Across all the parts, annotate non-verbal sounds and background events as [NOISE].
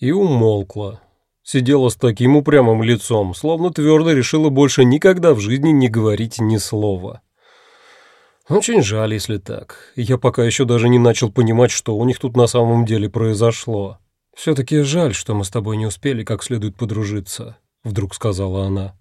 И умолкла. Сидела с таким упрямым лицом, словно твердо решила больше никогда в жизни не говорить ни слова. Очень жаль, если так. Я пока еще даже не начал понимать, что у них тут на самом деле произошло. «Все-таки жаль, что мы с тобой не успели как следует подружиться», — вдруг сказала она.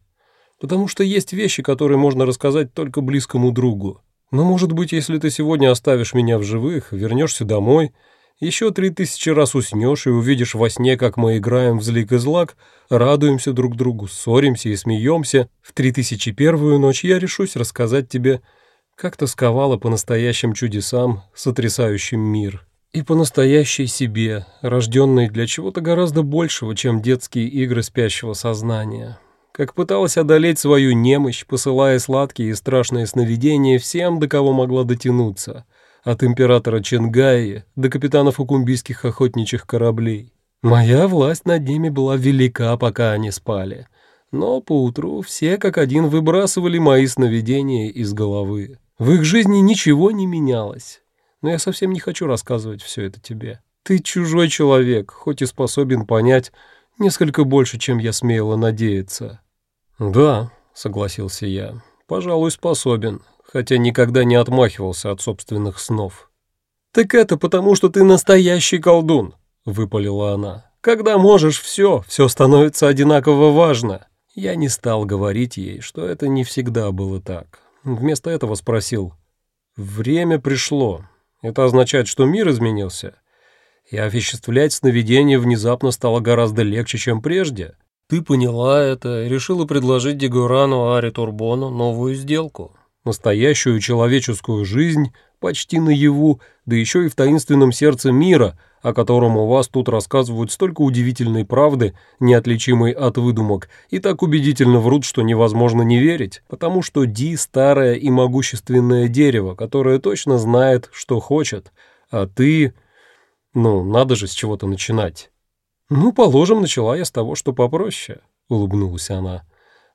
«Потому что есть вещи, которые можно рассказать только близкому другу. Но, может быть, если ты сегодня оставишь меня в живых, вернешься домой, еще три тысячи раз уснешь и увидишь во сне, как мы играем в злик и злак, радуемся друг другу, ссоримся и смеемся, в три тысячи первую ночь я решусь рассказать тебе, как тосковала по настоящим чудесам, сотрясающим мир, и по настоящей себе, рожденной для чего-то гораздо большего, чем детские игры спящего сознания. Как пыталась одолеть свою немощь, посылая сладкие и страшные сновидения всем, до кого могла дотянуться, от императора Ченгаи до капитанов укумбийских охотничьих кораблей. Моя власть над ними была велика, пока они спали. Но поутру все как один выбрасывали мои сновидения из головы. В их жизни ничего не менялось. Но я совсем не хочу рассказывать все это тебе. Ты чужой человек, хоть и способен понять несколько больше, чем я смела надеяться». «Да», — согласился я, — «пожалуй, способен, хотя никогда не отмахивался от собственных снов». «Так это потому, что ты настоящий колдун», — выпалила она. «Когда можешь все, все становится одинаково важно». Я не стал говорить ей, что это не всегда было так. Вместо этого спросил. «Время пришло. Это означает, что мир изменился. И осуществлять сновидение внезапно стало гораздо легче, чем прежде. Ты поняла это и решила предложить Дегурану Ари Турбону новую сделку. Настоящую человеческую жизнь почти наяву, да еще и в таинственном сердце мира, о котором у вас тут рассказывают столько удивительной правды, неотличимой от выдумок, и так убедительно врут, что невозможно не верить, потому что Ди – старое и могущественное дерево, которое точно знает, что хочет, а ты... Ну, надо же с чего-то начинать. «Ну, положим, начала я с того, что попроще», — улыбнулась она.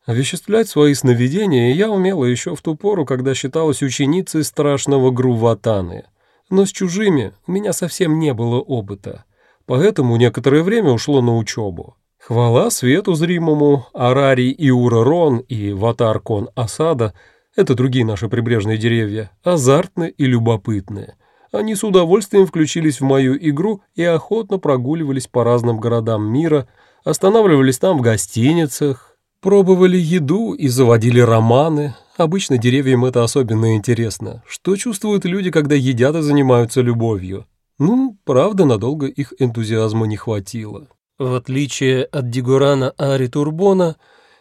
Овеществлять свои сновидения я умела еще в ту пору, когда считалась ученицей страшного Груватаны. Но с чужими у меня совсем не было опыта, поэтому некоторое время ушло на учебу. Хвала свету зримому, Арари и Урарон и Ватаркон Асада — это другие наши прибрежные деревья, азартны и любопытные. Они с удовольствием включились в мою игру и охотно прогуливались по разным городам мира, останавливались там в гостиницах, Пробовали еду и заводили романы. Обычно деревьям это особенно интересно. Что чувствуют люди, когда едят и занимаются любовью? Ну, правда, надолго их энтузиазма не хватило. В отличие от Дигурана Ари Турбона,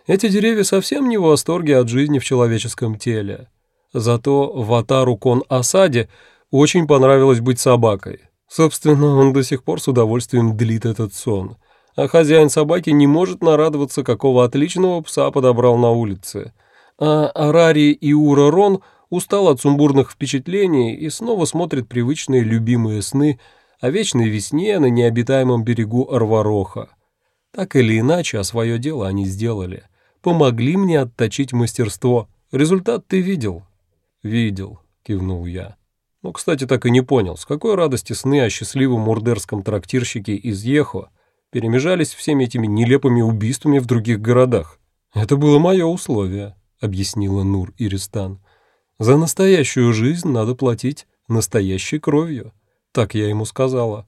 эти деревья совсем не в восторге от жизни в человеческом теле. Зато Ватару Кон Асаде очень понравилось быть собакой. Собственно, он до сих пор с удовольствием длит этот сон а хозяин собаки не может нарадоваться, какого отличного пса подобрал на улице. А Арари и Ура Рон устал от сумбурных впечатлений и снова смотрит привычные любимые сны о вечной весне на необитаемом берегу Арвароха. Так или иначе, а свое дело они сделали. Помогли мне отточить мастерство. Результат ты видел? Видел, кивнул я. Ну, кстати, так и не понял, с какой радости сны о счастливом мурдерском трактирщике из Ехо перемежались всеми этими нелепыми убийствами в других городах. «Это было мое условие», — объяснила Нур Иристан. «За настоящую жизнь надо платить настоящей кровью», — так я ему сказала.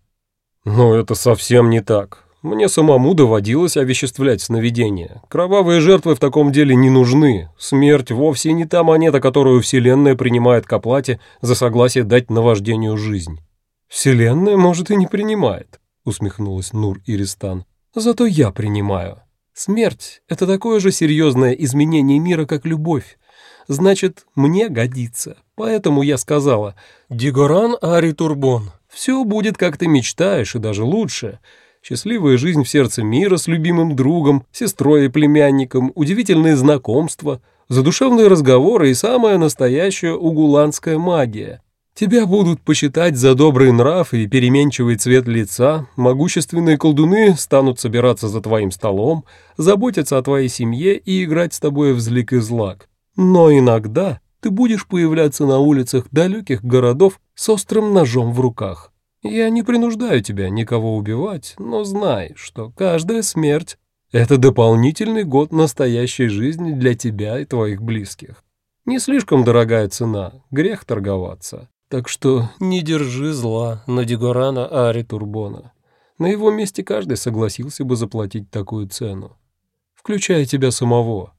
«Но это совсем не так. Мне самому доводилось овеществлять сновидения. Кровавые жертвы в таком деле не нужны. Смерть вовсе не та монета, которую Вселенная принимает к оплате за согласие дать наваждению жизнь». «Вселенная, может, и не принимает», усмехнулась Нур Иристан. Зато я принимаю. Смерть — это такое же серьезное изменение мира, как любовь. Значит, мне годится. Поэтому я сказала, «Дигоран Ари Турбон, все будет, как ты мечтаешь, и даже лучше. Счастливая жизнь в сердце мира с любимым другом, сестрой и племянником, удивительные знакомства, задушевные разговоры и самая настоящая угуланская магия. Тебя будут почитать за добрый нрав и переменчивый цвет лица, могущественные колдуны станут собираться за твоим столом, заботиться о твоей семье и играть с тобой в злик и злак. Но иногда ты будешь появляться на улицах далеких городов с острым ножом в руках. Я не принуждаю тебя никого убивать, но знай, что каждая смерть — это дополнительный год настоящей жизни для тебя и твоих близких. Не слишком дорогая цена, грех торговаться. Так что не держи зла на Дегорана Ари Турбона. На его месте каждый согласился бы заплатить такую цену, включая тебя самого.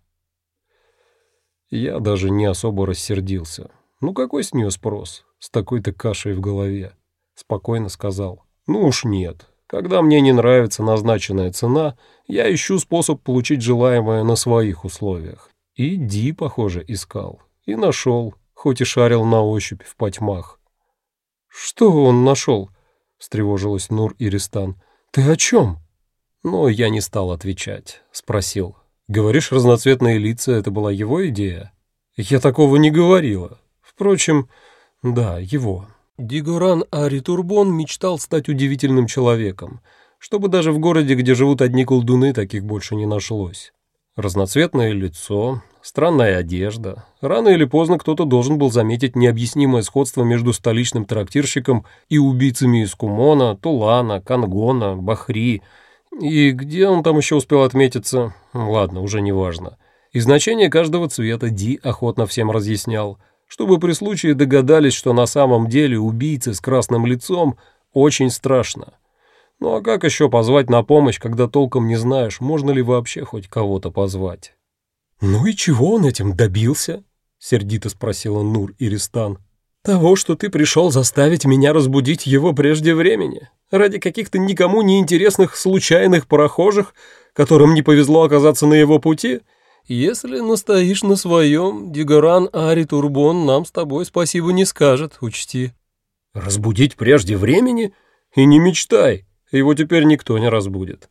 Я даже не особо рассердился. Ну какой с нее спрос, с такой-то кашей в голове? Спокойно сказал. Ну уж нет. Когда мне не нравится назначенная цена, я ищу способ получить желаемое на своих условиях. И Ди, похоже, искал. И нашел, хоть и шарил на ощупь в потьмах. «Что он нашел?» — встревожилась Нур Иристан. «Ты о чем?» Но я не стал отвечать. Спросил. «Говоришь, разноцветные лица — это была его идея?» «Я такого не говорила. Впрочем, да, его». Дигоран Аритурбон мечтал стать удивительным человеком, чтобы даже в городе, где живут одни колдуны, таких больше не нашлось. Разноцветное лицо, странная одежда. Рано или поздно кто-то должен был заметить необъяснимое сходство между столичным трактирщиком и убийцами из Кумона, Тулана, Кангона, Бахри. И где он там еще успел отметиться? Ладно, уже не важно. И значение каждого цвета Ди охотно всем разъяснял, чтобы при случае догадались, что на самом деле убийцы с красным лицом очень страшно. Ну а как еще позвать на помощь, когда толком не знаешь, можно ли вообще хоть кого-то позвать? «Ну и чего он этим добился?» — сердито спросила Нур Иристан. «Того, что ты пришел заставить меня разбудить его прежде времени, ради каких-то никому не интересных случайных прохожих, которым не повезло оказаться на его пути? Если настоишь на своем, Дигоран Ари Турбон нам с тобой спасибо не скажет, учти». «Разбудить прежде времени? И не мечтай!» Его теперь никто не разбудит.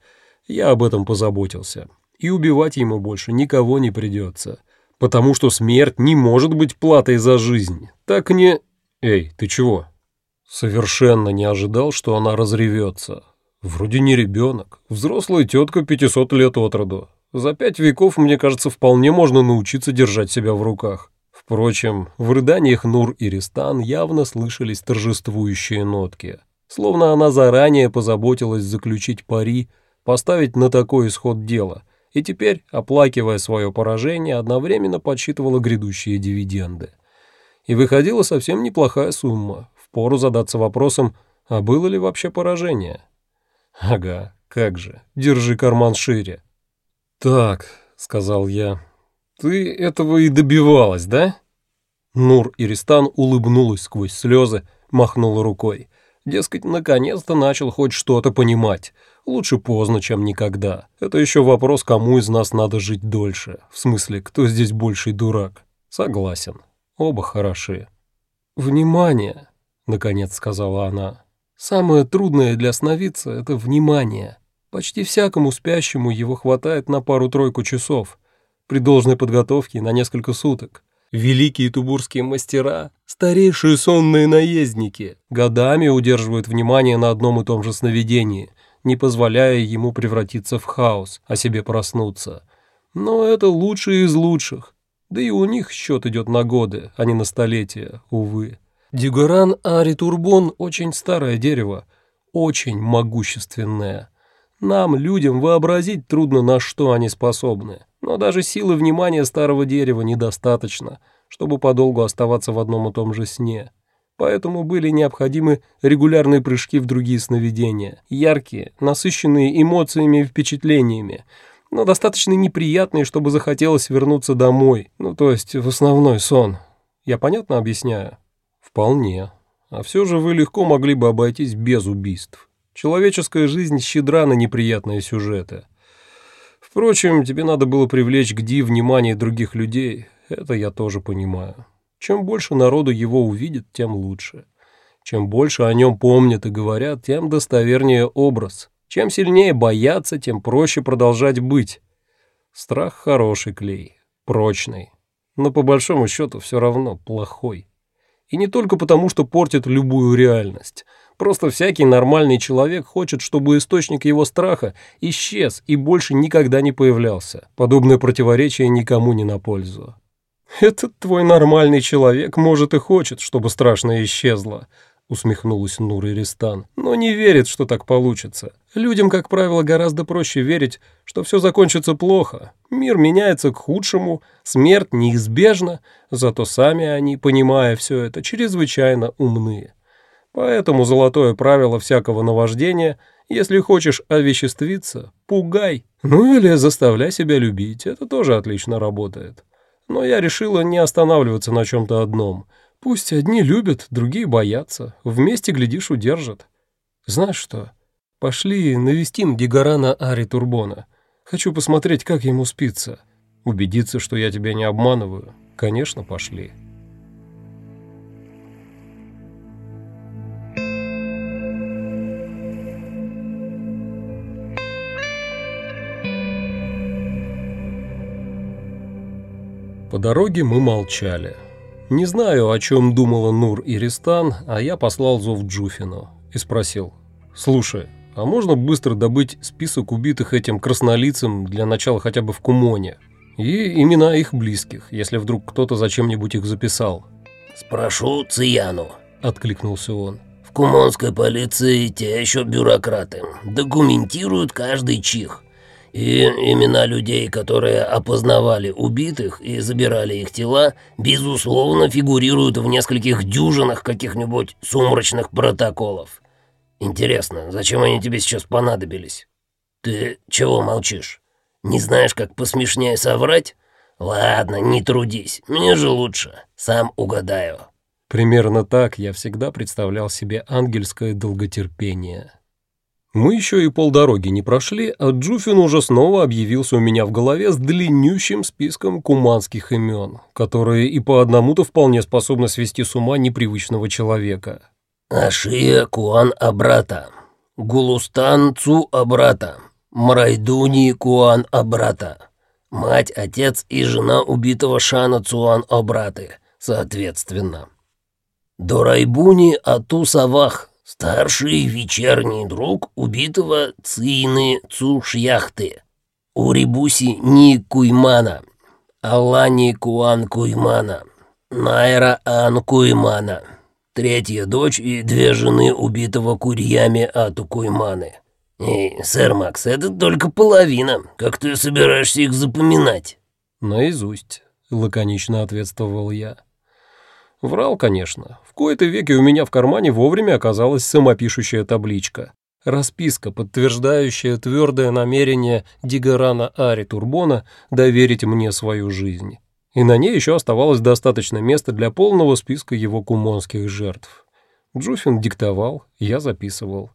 Я об этом позаботился. И убивать ему больше никого не придется. Потому что смерть не может быть платой за жизнь. Так не... Эй, ты чего? Совершенно не ожидал, что она разревется. Вроде не ребенок. Взрослая тетка 500 лет от роду. За пять веков, мне кажется, вполне можно научиться держать себя в руках. Впрочем, в рыданиях Нур и Ристан явно слышались торжествующие нотки. Словно она заранее позаботилась заключить пари, поставить на такой исход дела, и теперь, оплакивая свое поражение, одновременно подсчитывала грядущие дивиденды. И выходила совсем неплохая сумма. Впору задаться вопросом, а было ли вообще поражение? Ага, как же, держи карман шире. «Так», — сказал я, — «ты этого и добивалась, да?» Нур Иристан улыбнулась сквозь слезы, махнула рукой. Дескать, наконец-то начал хоть что-то понимать. Лучше поздно, чем никогда. Это еще вопрос, кому из нас надо жить дольше. В смысле, кто здесь больший дурак? Согласен. Оба хороши. «Внимание!» — наконец сказала она. «Самое трудное для сновидца — это внимание. Почти всякому спящему его хватает на пару-тройку часов. При должной подготовке на несколько суток. Великие тубурские мастера, старейшие сонные наездники, годами удерживают внимание на одном и том же сновидении, не позволяя ему превратиться в хаос, а себе проснуться. Но это лучшие из лучших. Да и у них счет идет на годы, а не на столетия, увы. Дигоран Аритурбон очень старое дерево, очень могущественное. Нам, людям, вообразить трудно, на что они способны. Но даже силы внимания старого дерева недостаточно, чтобы подолгу оставаться в одном и том же сне. Поэтому были необходимы регулярные прыжки в другие сновидения, яркие, насыщенные эмоциями и впечатлениями, но достаточно неприятные, чтобы захотелось вернуться домой, ну то есть в основной сон. Я понятно объясняю? Вполне. А все же вы легко могли бы обойтись без убийств. Человеческая жизнь щедра на неприятные сюжеты. Впрочем, тебе надо было привлечь к Ди внимание других людей, это я тоже понимаю. Чем больше народу его увидит, тем лучше. Чем больше о нем помнят и говорят, тем достовернее образ. Чем сильнее бояться, тем проще продолжать быть. Страх хороший клей, прочный, но по большому счету все равно плохой. И не только потому, что портит любую реальность – Просто всякий нормальный человек хочет, чтобы источник его страха исчез и больше никогда не появлялся. Подобное противоречие никому не на пользу. Этот твой нормальный человек, может, и хочет, чтобы страшное исчезло. — усмехнулась Нур Иристан, — «но не верит, что так получится. Людям, как правило, гораздо проще верить, что все закончится плохо. Мир меняется к худшему, смерть неизбежна, зато сами они, понимая все это, чрезвычайно умны. Поэтому золотое правило всякого наваждения — если хочешь овеществиться, пугай. Ну или заставляй себя любить, это тоже отлично работает. Но я решила не останавливаться на чем-то одном — Пусть одни любят, другие боятся. Вместе, глядишь, удержат. Знаешь что? Пошли навестим Дигарана Ари Турбона. Хочу посмотреть, как ему спится. Убедиться, что я тебя не обманываю. Конечно, пошли. По дороге мы молчали. Не знаю, о чем думала Нур Иристан, а я послал зов Джуфину и спросил. «Слушай, а можно быстро добыть список убитых этим краснолицем для начала хотя бы в Кумоне? И имена их близких, если вдруг кто-то зачем-нибудь их записал?» «Спрошу Цияну», — откликнулся он. «В кумонской полиции те еще бюрократы. Документируют каждый чих. И имена людей, которые опознавали убитых и забирали их тела, безусловно, фигурируют в нескольких дюжинах каких-нибудь сумрачных протоколов. Интересно, зачем они тебе сейчас понадобились? Ты чего молчишь? Не знаешь, как посмешнее соврать? Ладно, не трудись, мне же лучше, сам угадаю. Примерно так я всегда представлял себе ангельское долготерпение. Мы еще и полдороги не прошли, а Джуфин уже снова объявился у меня в голове с длиннющим списком куманских имен, которые и по одному-то вполне способны свести с ума непривычного человека. Ашия Куан Абрата, Гулустан Цу Абрата, Мрайдуни Куан Абрата, мать, отец и жена убитого Шана Цуан Абраты, соответственно. Дорайбуни Ату Савах, Старший вечерний друг убитого Цины Цушьяхты, Урибуси Ни Куймана, Алани Куан Куймана, Найра Ан Куймана, третья дочь и две жены убитого Курьями Ату Куйманы. Эй, сэр Макс, это только половина. Как ты собираешься их запоминать? Наизусть, лаконично ответствовал я. Врал, конечно. В кои-то веки у меня в кармане вовремя оказалась самопишущая табличка. Расписка, подтверждающая твердое намерение Дигарана Ари Турбона доверить мне свою жизнь. И на ней еще оставалось достаточно места для полного списка его кумонских жертв. Джуфин диктовал, я записывал.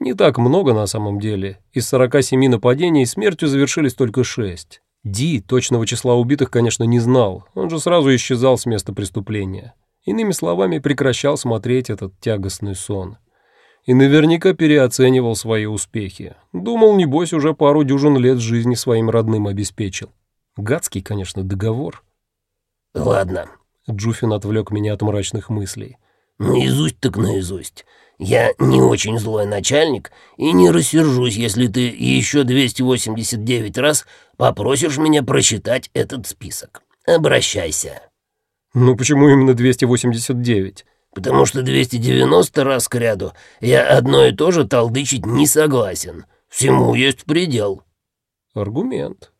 Не так много на самом деле. Из 47 нападений смертью завершились только шесть. Ди точного числа убитых, конечно, не знал. Он же сразу исчезал с места преступления. Иными словами, прекращал смотреть этот тягостный сон. И наверняка переоценивал свои успехи. Думал, небось, уже пару дюжин лет жизни своим родным обеспечил. Гадский, конечно, договор. «Ладно», — Джуфин отвлек меня от мрачных мыслей. «Наизусть так наизусть. Я не очень злой начальник и не рассержусь, если ты еще 289 раз попросишь меня прочитать этот список. Обращайся». «Ну почему именно 289?» «Потому что 290 раз к ряду я одно и то же толдычить не согласен. Всему есть предел». «Аргумент».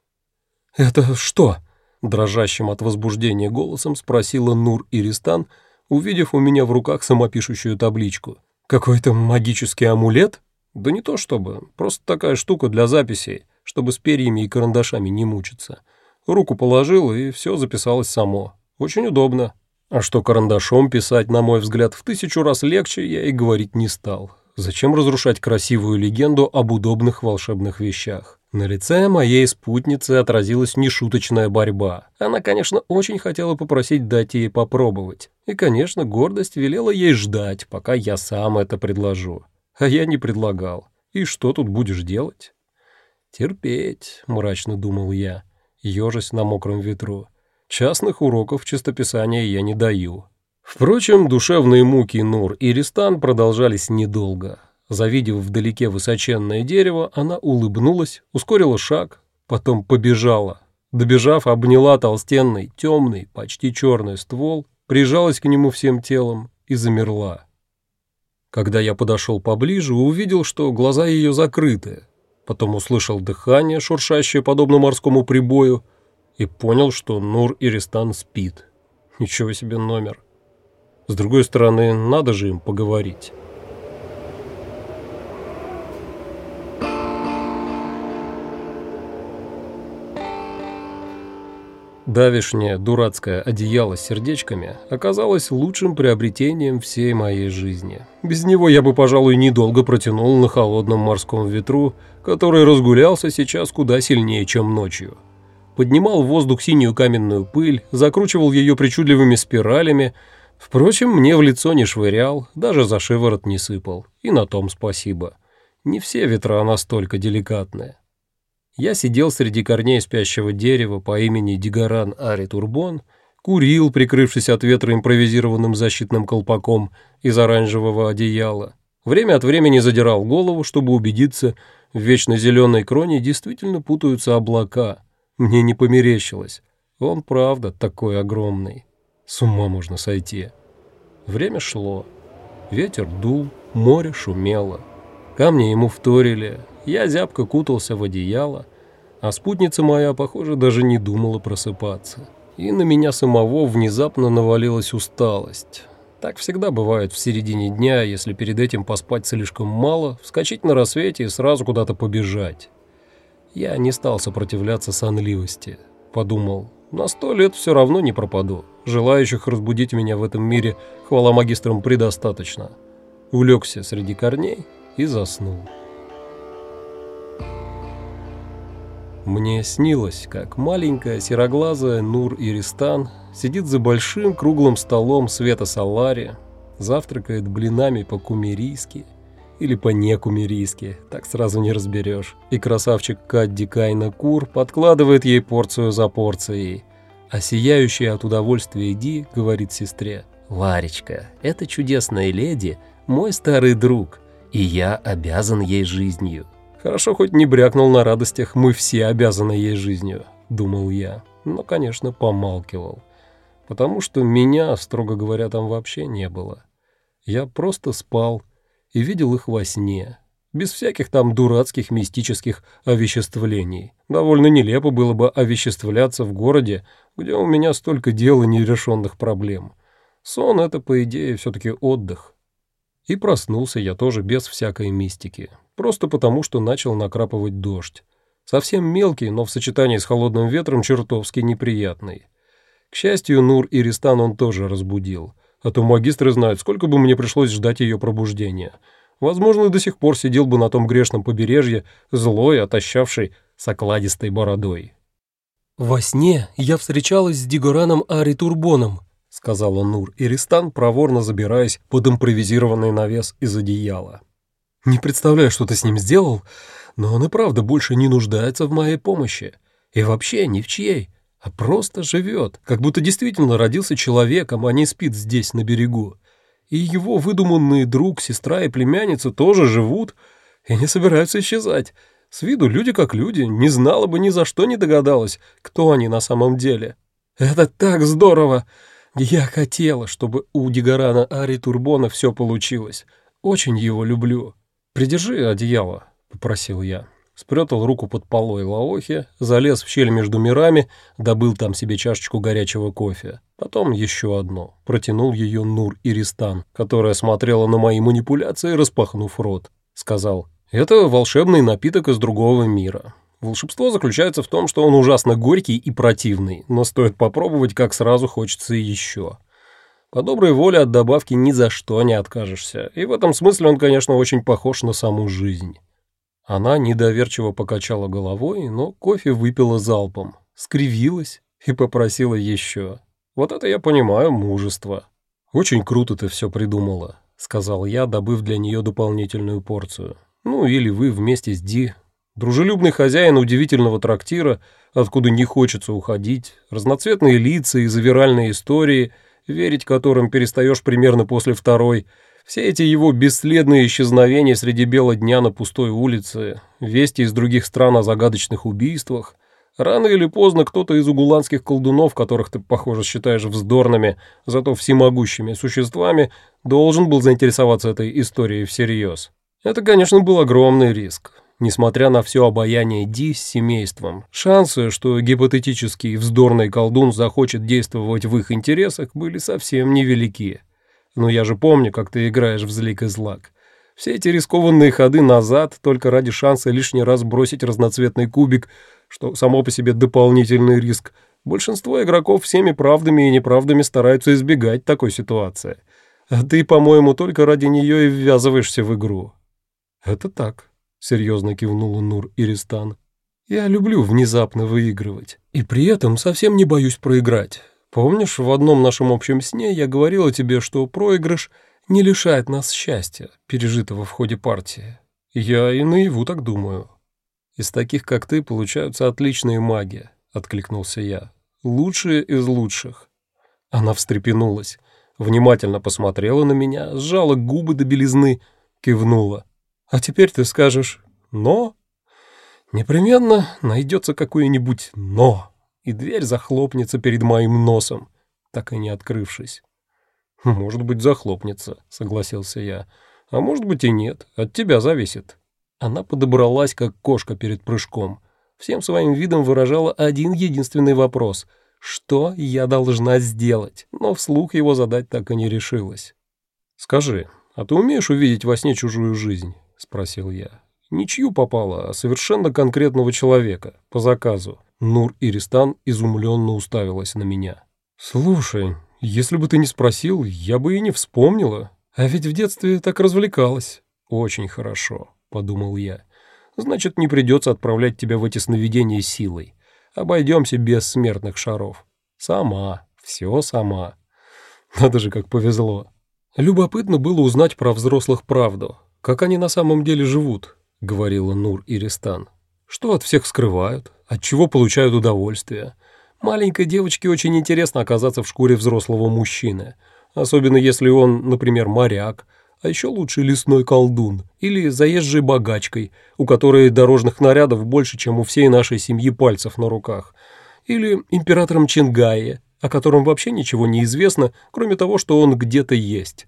«Это что?» — дрожащим от возбуждения голосом спросила Нур Иристан, увидев у меня в руках самопишущую табличку. «Какой-то магический амулет?» «Да не то чтобы, просто такая штука для записей, чтобы с перьями и карандашами не мучиться. Руку положил, и все записалось само». Очень удобно. А что карандашом писать, на мой взгляд, в тысячу раз легче, я и говорить не стал. Зачем разрушать красивую легенду об удобных волшебных вещах? На лице моей спутницы отразилась нешуточная борьба. Она, конечно, очень хотела попросить дать ей попробовать. И, конечно, гордость велела ей ждать, пока я сам это предложу. А я не предлагал. И что тут будешь делать? «Терпеть», — мрачно думал я, ежась на мокром ветру. Частных уроков чистописания я не даю. Впрочем, душевные муки Нур и Ристан продолжались недолго. Завидев вдалеке высоченное дерево, она улыбнулась, ускорила шаг, потом побежала. Добежав, обняла толстенный, темный, почти черный ствол, прижалась к нему всем телом и замерла. Когда я подошел поближе, увидел, что глаза ее закрыты. Потом услышал дыхание, шуршащее подобно морскому прибою, и понял, что Нур Иристан спит. Ничего себе номер. С другой стороны, надо же им поговорить. Давишнее дурацкое одеяло с сердечками оказалось лучшим приобретением всей моей жизни. Без него я бы, пожалуй, недолго протянул на холодном морском ветру, который разгулялся сейчас куда сильнее, чем ночью. Поднимал в воздух синюю каменную пыль, закручивал ее причудливыми спиралями. Впрочем, мне в лицо не швырял, даже за шиворот не сыпал. И на том спасибо. Не все ветра настолько деликатные. Я сидел среди корней спящего дерева по имени Дигаран Ари Турбон, курил, прикрывшись от ветра импровизированным защитным колпаком из оранжевого одеяла. Время от времени задирал голову, чтобы убедиться, в вечно зеленой кроне действительно путаются облака. Мне не померещилось. Он, правда, такой огромный. С ума можно сойти. Время шло. Ветер дул, море шумело. Камни ему вторили, я зябко кутался в одеяло, а спутница моя, похоже, даже не думала просыпаться. И на меня самого внезапно навалилась усталость. Так всегда бывает в середине дня, если перед этим поспать слишком мало, вскочить на рассвете и сразу куда-то побежать. Я не стал сопротивляться сонливости. Подумал, на сто лет все равно не пропаду. Желающих разбудить меня в этом мире, хвала магистрам, предостаточно. Улегся среди корней и заснул. Мне снилось, как маленькая сероглазая Нур Иристан сидит за большим круглым столом света Салари, завтракает блинами по-кумерийски или по-некумерийски, так сразу не разберешь. И красавчик Кадди Кайна Кур подкладывает ей порцию за порцией, а сияющая от удовольствия Ди говорит сестре, «Ларечка, эта чудесная леди – мой старый друг, и я обязан ей жизнью». Хорошо хоть не брякнул на радостях «мы все обязаны ей жизнью», — думал я, но, конечно, помалкивал. Потому что меня, строго говоря, там вообще не было. Я просто спал и видел их во сне, без всяких там дурацких мистических овеществлений. Довольно нелепо было бы овеществляться в городе, где у меня столько дел и нерешенных проблем. Сон — это, по идее, все-таки отдых. И проснулся я тоже без всякой мистики, просто потому, что начал накрапывать дождь. Совсем мелкий, но в сочетании с холодным ветром чертовски неприятный. К счастью, Нур и Ристан он тоже разбудил, а то магистры знают, сколько бы мне пришлось ждать ее пробуждения. Возможно, до сих пор сидел бы на том грешном побережье, злой, отощавший, с окладистой бородой. «Во сне я встречалась с Дигораном Ари Турбоном», — сказала Нур, и Ристан, проворно забираясь под импровизированный навес из одеяла. Не представляю, что ты с ним сделал, но он и правда больше не нуждается в моей помощи. И вообще ни в чьей, а просто живет, как будто действительно родился человеком, а не спит здесь, на берегу. И его выдуманный друг, сестра и племянница тоже живут и не собираются исчезать. С виду люди как люди, не знала бы ни за что не догадалась, кто они на самом деле. Это так здорово! Я хотела, чтобы у Дигорана Ари Турбона все получилось. Очень его люблю. «Придержи одеяло», — попросил я. Спрятал руку под полой лаохи, залез в щель между мирами, добыл там себе чашечку горячего кофе. Потом еще одно. Протянул ее Нур Иристан, которая смотрела на мои манипуляции, распахнув рот. Сказал, «Это волшебный напиток из другого мира. Волшебство заключается в том, что он ужасно горький и противный, но стоит попробовать, как сразу хочется еще. По доброй воле от добавки ни за что не откажешься, и в этом смысле он, конечно, очень похож на саму жизнь. Она недоверчиво покачала головой, но кофе выпила залпом, скривилась и попросила еще. Вот это я понимаю мужество. «Очень круто ты все придумала», — сказал я, добыв для нее дополнительную порцию. «Ну, или вы вместе с Ди. Дружелюбный хозяин удивительного трактира, откуда не хочется уходить, разноцветные лица и завиральные истории — верить которым перестаешь примерно после второй. Все эти его бесследные исчезновения среди бела дня на пустой улице, вести из других стран о загадочных убийствах. Рано или поздно кто-то из угуланских колдунов, которых ты, похоже, считаешь вздорными, зато всемогущими существами, Должен был заинтересоваться этой историей всерьез. Это, конечно, был огромный риск. Несмотря на все обаяние Ди с семейством, шансы, что гипотетический вздорный колдун захочет действовать в их интересах, были совсем невелики. Но я же помню, как ты играешь в злик и злак. Все эти рискованные ходы назад только ради шанса лишний раз бросить разноцветный кубик, что само по себе дополнительный риск. Большинство игроков всеми правдами и неправдами стараются избегать такой ситуации. А ты, по-моему, только ради нее и ввязываешься в игру. Это так серьезно кивнула Нур Иристан. Я люблю внезапно выигрывать. И при этом совсем не боюсь проиграть. Помнишь, в одном нашем общем сне я говорила тебе, что проигрыш не лишает нас счастья, пережитого в ходе партии. Я и наяву так думаю. Из таких, как ты, получаются отличные маги, откликнулся я. Лучшие из лучших. Она встрепенулась, внимательно посмотрела на меня, сжала губы до белизны, кивнула. А теперь ты скажешь «но». Непременно найдется какое-нибудь «но», и дверь захлопнется перед моим носом, так и не открывшись. «Может быть, захлопнется», — согласился я. «А может быть и нет, от тебя зависит». Она подобралась, как кошка перед прыжком. Всем своим видом выражала один единственный вопрос — что я должна сделать, но вслух его задать так и не решилась. «Скажи, а ты умеешь увидеть во сне чужую жизнь?» — спросил я. «Ничью попало, а совершенно конкретного человека, по заказу». Нур Иристан изумленно уставилась на меня. «Слушай, если бы ты не спросил, я бы и не вспомнила. А ведь в детстве так развлекалась». «Очень хорошо», — подумал я. «Значит, не придется отправлять тебя в эти сновидения силой. Обойдемся без смертных шаров. Сама, все сама. Надо же, как повезло». Любопытно было узнать про взрослых правду. «Как они на самом деле живут?» — говорила Нур Иристан. «Что от всех скрывают? От чего получают удовольствие? Маленькой девочке очень интересно оказаться в шкуре взрослого мужчины, особенно если он, например, моряк, а еще лучше лесной колдун или заезжей богачкой, у которой дорожных нарядов больше, чем у всей нашей семьи пальцев на руках, или императором Чингае, о котором вообще ничего не известно, кроме того, что он где-то есть.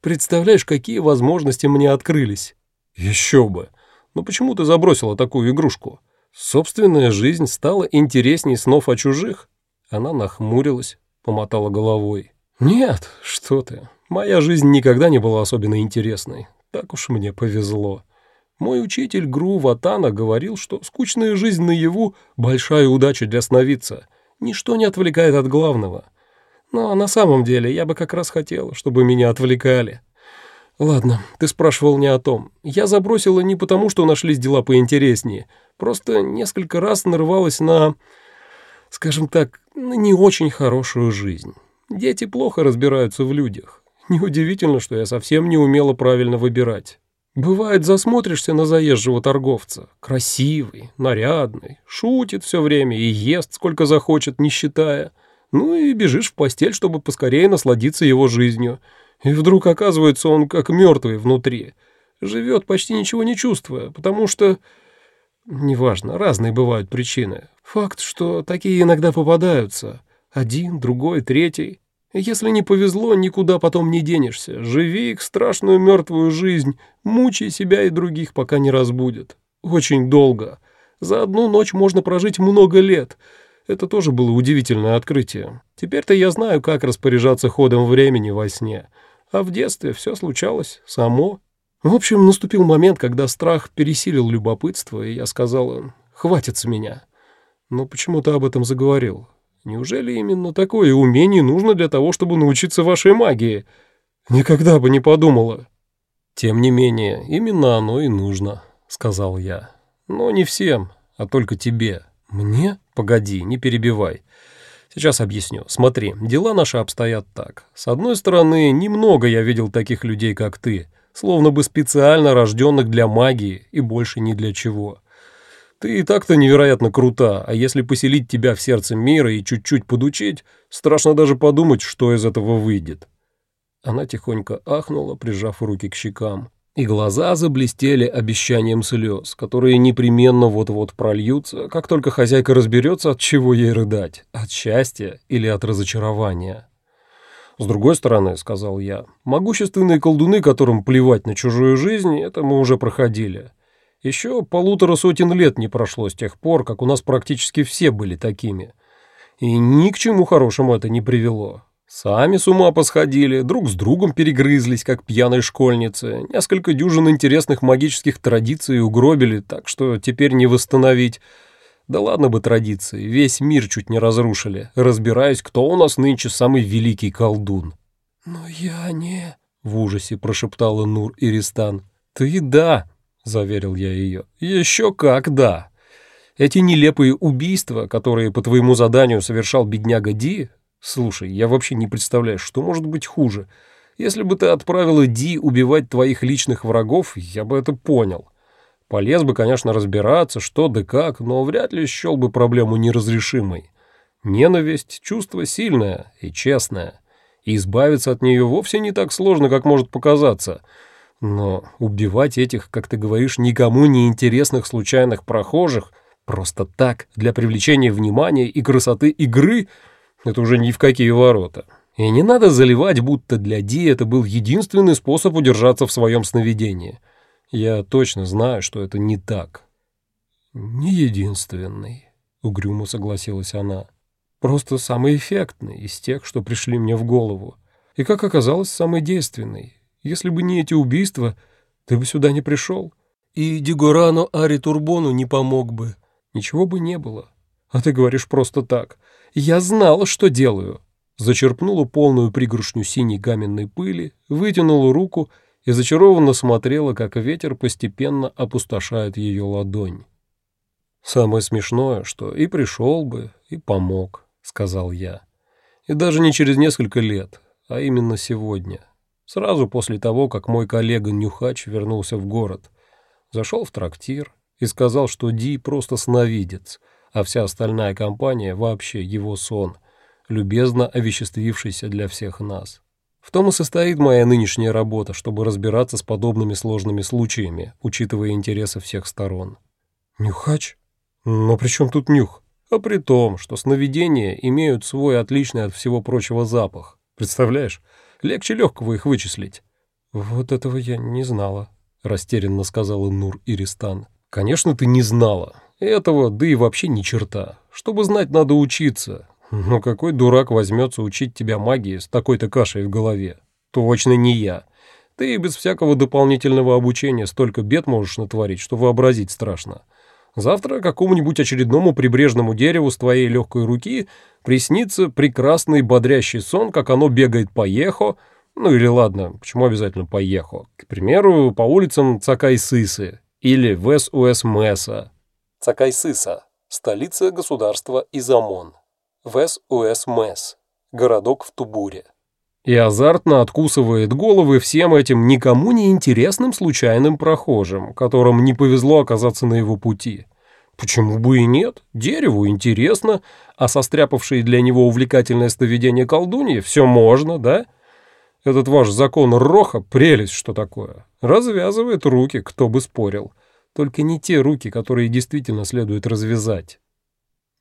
Представляешь, какие возможности мне открылись? Еще бы. Но почему ты забросила такую игрушку? Собственная жизнь стала интересней снов о чужих? Она нахмурилась, помотала головой. Нет, что ты. Моя жизнь никогда не была особенно интересной. Так уж мне повезло. Мой учитель Гру Ватана говорил, что скучная жизнь наяву – большая удача для сновидца. Ничто не отвлекает от главного – но на самом деле я бы как раз хотел, чтобы меня отвлекали. Ладно, ты спрашивал не о том. Я забросила не потому, что нашлись дела поинтереснее. Просто несколько раз нарывалась на, скажем так, на не очень хорошую жизнь. Дети плохо разбираются в людях. Неудивительно, что я совсем не умела правильно выбирать. Бывает, засмотришься на заезжего торговца. Красивый, нарядный, шутит все время и ест сколько захочет, не считая. Ну и бежишь в постель, чтобы поскорее насладиться его жизнью. И вдруг оказывается он как мертвый внутри. Живет почти ничего не чувствуя, потому что... Неважно, разные бывают причины. Факт, что такие иногда попадаются. Один, другой, третий. Если не повезло, никуда потом не денешься. Живи их страшную мертвую жизнь, мучай себя и других, пока не разбудят. Очень долго. За одну ночь можно прожить много лет — это тоже было удивительное открытие. Теперь-то я знаю, как распоряжаться ходом времени во сне. А в детстве все случалось само. В общем, наступил момент, когда страх пересилил любопытство, и я сказал, «Хватит с меня». Но почему ты об этом заговорил? Неужели именно такое умение нужно для того, чтобы научиться вашей магии? Никогда бы не подумала. Тем не менее, именно оно и нужно, сказал я. Но не всем, а только тебе. Мне? Погоди, не перебивай. Сейчас объясню. Смотри, дела наши обстоят так. С одной стороны, немного я видел таких людей, как ты, словно бы специально рожденных для магии и больше ни для чего. Ты и так-то невероятно крута, а если поселить тебя в сердце мира и чуть-чуть подучить, страшно даже подумать, что из этого выйдет». Она тихонько ахнула, прижав руки к щекам и глаза заблестели обещанием слез, которые непременно вот-вот прольются, как только хозяйка разберется, от чего ей рыдать, от счастья или от разочарования. С другой стороны, сказал я, могущественные колдуны, которым плевать на чужую жизнь, это мы уже проходили. Еще полутора сотен лет не прошло с тех пор, как у нас практически все были такими. И ни к чему хорошему это не привело. Сами с ума посходили, друг с другом перегрызлись, как пьяные школьницы, несколько дюжин интересных магических традиций угробили, так что теперь не восстановить. Да ладно бы традиции, весь мир чуть не разрушили, разбираясь, кто у нас нынче самый великий колдун. «Но я не...» — в ужасе прошептала Нур Иристан. «Ты да», — заверил я ее. «Еще как да. Эти нелепые убийства, которые по твоему заданию совершал бедняга Ди, Слушай, я вообще не представляю, что может быть хуже. Если бы ты отправила Ди убивать твоих личных врагов, я бы это понял. Полез бы, конечно, разбираться, что да как, но вряд ли счел бы проблему неразрешимой. Ненависть — чувство сильное и честное. И избавиться от нее вовсе не так сложно, как может показаться. Но убивать этих, как ты говоришь, никому не интересных случайных прохожих просто так, для привлечения внимания и красоты игры — это уже ни в какие ворота. И не надо заливать, будто для Ди это был единственный способ удержаться в своем сновидении. Я точно знаю, что это не так. «Не единственный», — угрюмо согласилась она. «Просто самый эффектный из тех, что пришли мне в голову. И, как оказалось, самый действенный. Если бы не эти убийства, ты бы сюда не пришел. И Дигорану Ари Турбону не помог бы. Ничего бы не было. А ты говоришь просто так. Я знала, что делаю. Зачерпнула полную пригоршню синей каменной пыли, вытянула руку и зачарованно смотрела, как ветер постепенно опустошает ее ладонь. «Самое смешное, что и пришел бы, и помог», — сказал я. «И даже не через несколько лет, а именно сегодня, сразу после того, как мой коллега Нюхач вернулся в город, зашел в трактир и сказал, что Ди просто сновидец — а вся остальная компания вообще его сон, любезно овеществившийся для всех нас. В том и состоит моя нынешняя работа, чтобы разбираться с подобными сложными случаями, учитывая интересы всех сторон. Нюхач? Но при чем тут нюх? А при том, что сновидения имеют свой отличный от всего прочего запах. Представляешь? Легче легкого их вычислить. Вот этого я не знала, растерянно сказала Нур Иристан. Конечно, ты не знала. Этого, да и вообще ни черта. Чтобы знать, надо учиться. Но какой дурак возьмется учить тебя магии с такой-то кашей в голове? Точно не я. Ты и без всякого дополнительного обучения столько бед можешь натворить, что вообразить страшно. Завтра какому-нибудь очередному прибрежному дереву с твоей легкой руки приснится прекрасный бодрящий сон, как оно бегает по Ехо, ну или ладно, почему обязательно по Ехо? К примеру, по улицам Цакай-Сысы или Вес-Уэс-Меса, Цакайсыса, столица государства Изамон. Вес-Уэс-Мэс, городок в Тубуре. И азартно откусывает головы всем этим никому не интересным случайным прохожим, которым не повезло оказаться на его пути. Почему бы и нет? Дереву интересно, а состряпавшие для него увлекательное сновидение колдуньи все можно, да? Этот ваш закон Роха — прелесть, что такое. Развязывает руки, кто бы спорил. Только не те руки, которые действительно следует развязать.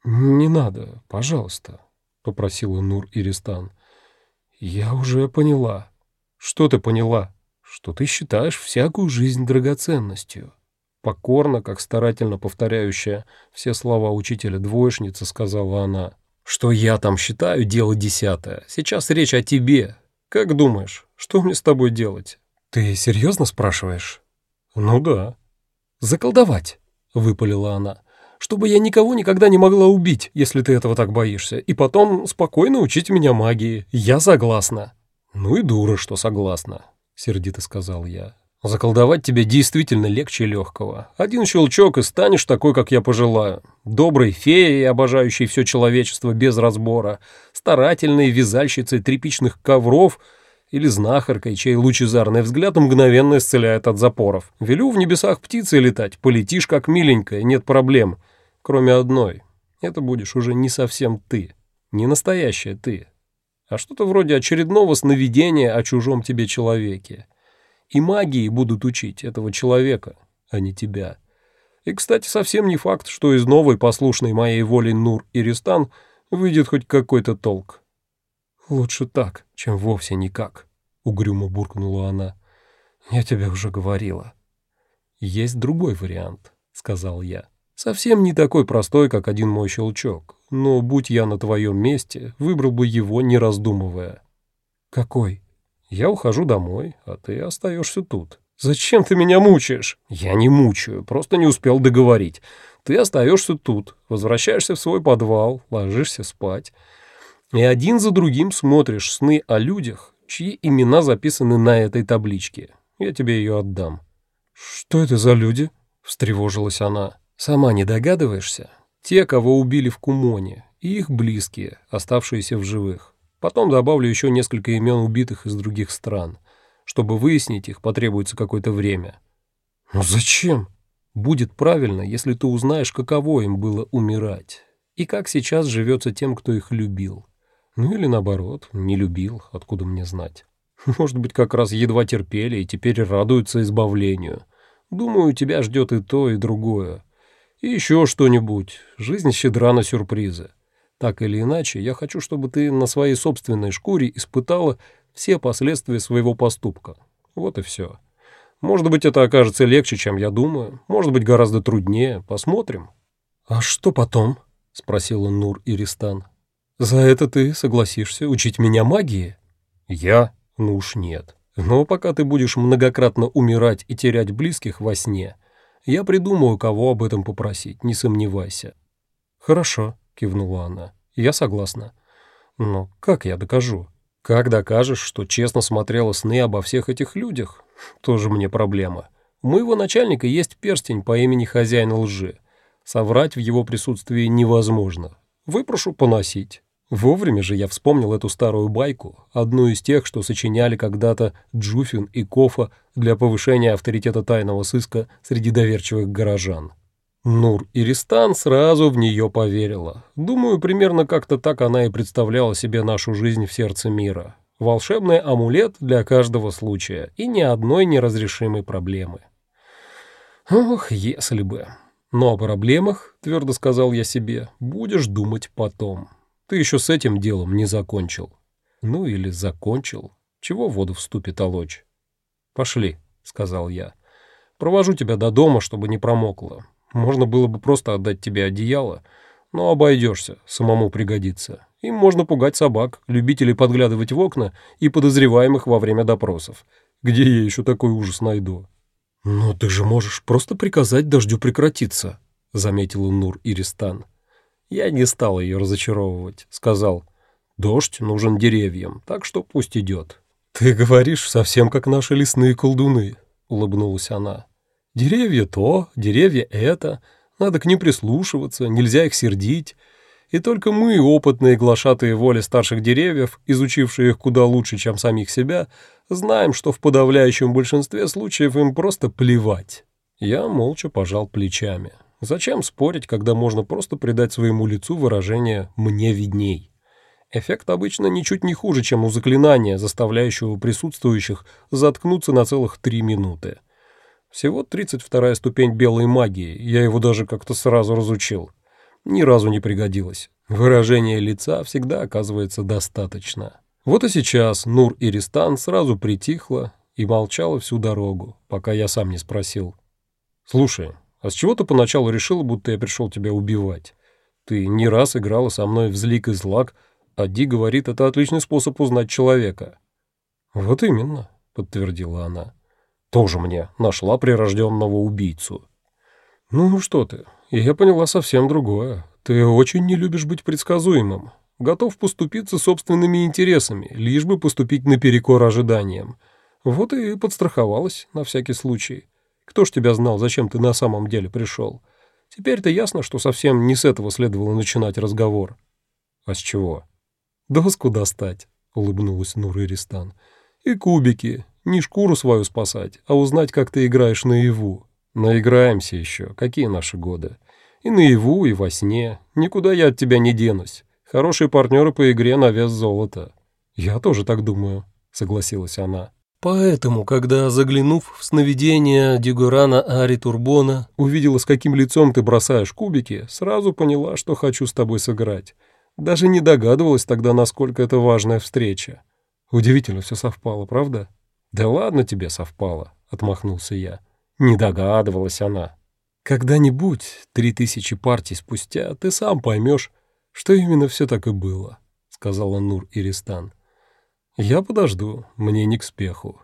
«Не надо, пожалуйста», — попросила Нур Иристан. «Я уже поняла». «Что ты поняла?» «Что ты считаешь всякую жизнь драгоценностью». Покорно, как старательно повторяющая все слова учителя двоечница, сказала она. «Что я там считаю, дело десятое. Сейчас речь о тебе. Как думаешь, что мне с тобой делать?» «Ты серьезно спрашиваешь?» «Ну да». «Заколдовать», — выпалила она, «чтобы я никого никогда не могла убить, если ты этого так боишься, и потом спокойно учить меня магии. Я согласна». «Ну и дура, что согласна», — сердито сказал я. «Заколдовать тебя действительно легче легкого. Один щелчок и станешь такой, как я пожелаю. Доброй феей, обожающей все человечество без разбора, старательной вязальщицей тряпичных ковров — или знахаркой, чей лучезарный взгляд мгновенно исцеляет от запоров. Велю в небесах птицей летать, полетишь как миленькая, нет проблем. Кроме одной. Это будешь уже не совсем ты, не настоящая ты, а что-то вроде очередного сновидения о чужом тебе человеке. И магии будут учить этого человека, а не тебя. И, кстати, совсем не факт, что из новой послушной моей воли Нур Иристан выйдет хоть какой-то толк. «Лучше так, чем вовсе никак», — угрюмо буркнула она. «Я тебе уже говорила». «Есть другой вариант», — сказал я. «Совсем не такой простой, как один мой щелчок, но, будь я на твоем месте, выбрал бы его, не раздумывая». «Какой?» «Я ухожу домой, а ты остаешься тут». «Зачем ты меня мучаешь?» «Я не мучаю, просто не успел договорить. Ты остаешься тут, возвращаешься в свой подвал, ложишься спать, и один за другим смотришь сны о людях, чьи имена записаны на этой табличке. Я тебе ее отдам». «Что это за люди?» — встревожилась она. «Сама не догадываешься? Те, кого убили в Кумоне, и их близкие, оставшиеся в живых. Потом добавлю еще несколько имен убитых из других стран. Чтобы выяснить их, потребуется какое-то время». «Но зачем?» Будет правильно, если ты узнаешь, каково им было умирать, и как сейчас живется тем, кто их любил. Ну или наоборот, не любил, откуда мне знать. [LAUGHS] Может быть, как раз едва терпели и теперь радуются избавлению. Думаю, тебя ждет и то, и другое. И еще что-нибудь. Жизнь щедра на сюрпризы. Так или иначе, я хочу, чтобы ты на своей собственной шкуре испытала все последствия своего поступка. Вот и все. Может быть, это окажется легче, чем я думаю. Может быть, гораздо труднее. Посмотрим». «А что потом?» — спросила Нур Иристан. «За это ты согласишься учить меня магии?» «Я? Ну уж нет. Но пока ты будешь многократно умирать и терять близких во сне, я придумаю, кого об этом попросить, не сомневайся». «Хорошо», — кивнула она. «Я согласна. Но как я докажу? Как докажешь, что честно смотрела сны обо всех этих людях? Тоже мне проблема. У моего начальника есть перстень по имени хозяин лжи. Соврать в его присутствии невозможно. Выпрошу поносить. Вовремя же я вспомнил эту старую байку, одну из тех, что сочиняли когда-то Джуфин и Кофа для повышения авторитета тайного сыска среди доверчивых горожан. Нур Иристан сразу в нее поверила. Думаю, примерно как-то так она и представляла себе нашу жизнь в сердце мира. Волшебный амулет для каждого случая и ни одной неразрешимой проблемы. Ох, если бы. Но о проблемах, твердо сказал я себе, будешь думать потом. Ты еще с этим делом не закончил. Ну или закончил. Чего воду в ступе толочь? Пошли, сказал я. Провожу тебя до дома, чтобы не промокла. Можно было бы просто отдать тебе одеяло, но обойдешься, самому пригодится. Им можно пугать собак, любителей подглядывать в окна и подозреваемых во время допросов. Где я еще такой ужас найду? «Но ты же можешь просто приказать дождю прекратиться», — заметил Нур Иристан. Я не стал ее разочаровывать, сказал, «Дождь нужен деревьям, так что пусть идет». «Ты говоришь совсем как наши лесные колдуны», — улыбнулась она. «Деревья то, деревья это, надо к ним прислушиваться, нельзя их сердить». И только мы, опытные глашатые воли старших деревьев, изучившие их куда лучше, чем самих себя, знаем, что в подавляющем большинстве случаев им просто плевать. Я молча пожал плечами. Зачем спорить, когда можно просто придать своему лицу выражение «мне видней»? Эффект обычно ничуть не хуже, чем у заклинания, заставляющего присутствующих заткнуться на целых три минуты. Всего 32-я ступень белой магии, я его даже как-то сразу разучил ни разу не пригодилось. Выражение лица всегда оказывается достаточно. Вот и сейчас Нур Иристан сразу притихла и молчала всю дорогу, пока я сам не спросил. «Слушай, а с чего ты поначалу решила, будто я пришел тебя убивать? Ты не раз играла со мной в злик и злак, а Ди говорит, это отличный способ узнать человека». «Вот именно», — подтвердила она. «Тоже мне нашла прирожденного убийцу». «Ну что ты, я поняла совсем другое. Ты очень не любишь быть предсказуемым. Готов поступиться собственными интересами, лишь бы поступить наперекор ожиданиям. Вот и подстраховалась на всякий случай. Кто ж тебя знал, зачем ты на самом деле пришел? Теперь-то ясно, что совсем не с этого следовало начинать разговор. А с чего? Доску достать, улыбнулась Нур-Иристан. И кубики. Не шкуру свою спасать, а узнать, как ты играешь наяву. Наиграемся еще. Какие наши годы? И наяву, и во сне. Никуда я от тебя не денусь. Хорошие партнеры по игре на вес золота. Я тоже так думаю, согласилась она. Поэтому, когда, заглянув в сновидение Дигурана Ари Турбона, увидела, с каким лицом ты бросаешь кубики, сразу поняла, что хочу с тобой сыграть. Даже не догадывалась тогда, насколько это важная встреча. Удивительно все совпало, правда? Да ладно тебе совпало, отмахнулся я. Не догадывалась она. Когда-нибудь, три тысячи партий спустя, ты сам поймешь, что именно все так и было, сказала Нур Иристан. Я подожду, мне не к спеху.